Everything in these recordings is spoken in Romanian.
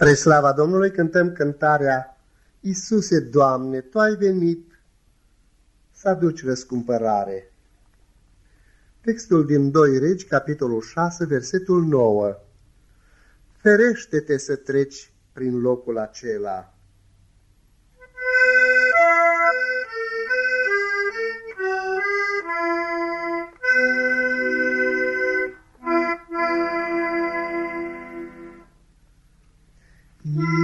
Pre slava Domnului cântăm cântarea Iisuse, Doamne, Tu ai venit să aduci răscumpărare. Textul din 2 Regi, capitolul 6, versetul 9 Ferește-te să treci prin locul acela.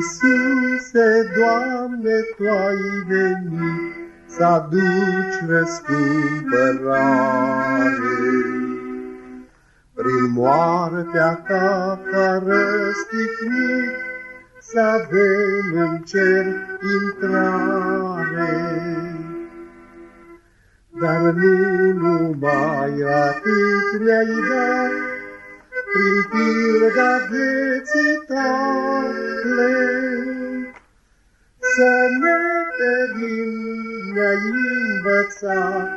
Iisuse, Doamne, Tu ai venit să aduci răscumpărare. Prin moartea Ta ca răstignit, să avem în cer intrare. Dar nu numai atât ne-ai dat, prin pilda vieții tale. Să ne ferim ne-ai învățat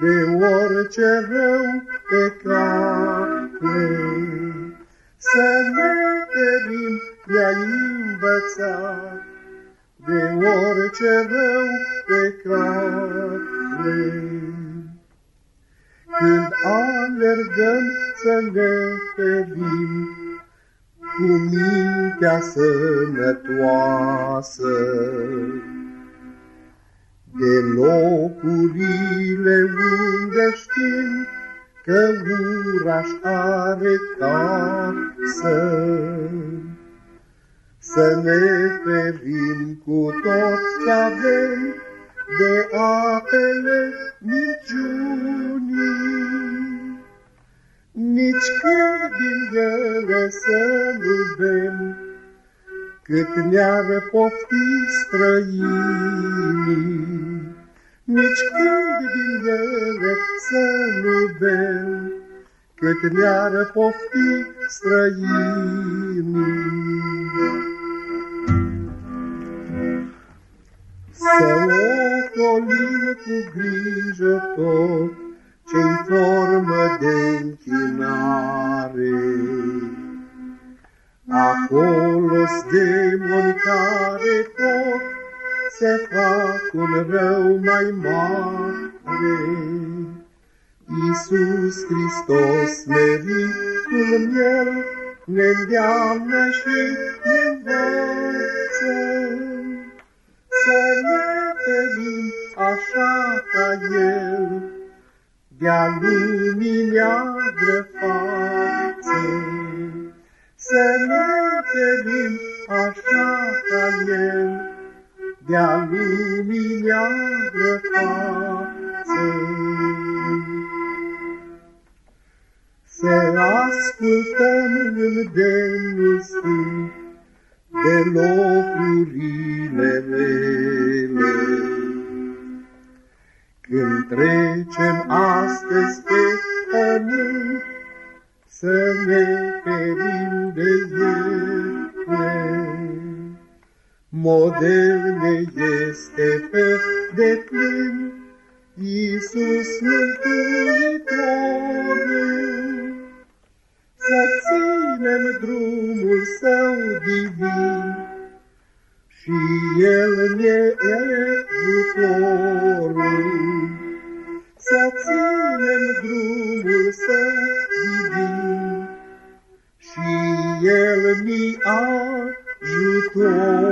de orice rău pe cale. Să ne ferim ne-ai învățat de orice rău pe cale. Când alergăm să ne ferim cu mintea sănătoasă. De locurile unde știm că uraș are casă, să ne ferim cu toți ce avem de apele minciunii. Nici când din ele să nu bem, Cât ne-ar pofti străinii. Nici când din ele să nu bem, Cât ne-ar pofti străinii. Să ocolim cu grijă tot, ce-i formă de închinare. Acolo-s demoni care pot să fac un rău mai mare. Iisus Hristos, meritul meu, ne îndeamnă și ne învață să ne ferim așa ca El, de-a lumii neagră față. Să ne ferim așa ca El, de-a lumii neagră față. Să ascultăm îndemnul sfânt de locurile rele, când trecem astăzi pe pământ, să ne ferim de ele. Model ne este pe deplin Iisus Mântuitorul. Să ținem drumul său divin și El ne ajutorul. Să ținem drumul său divin și El mi ajutorul.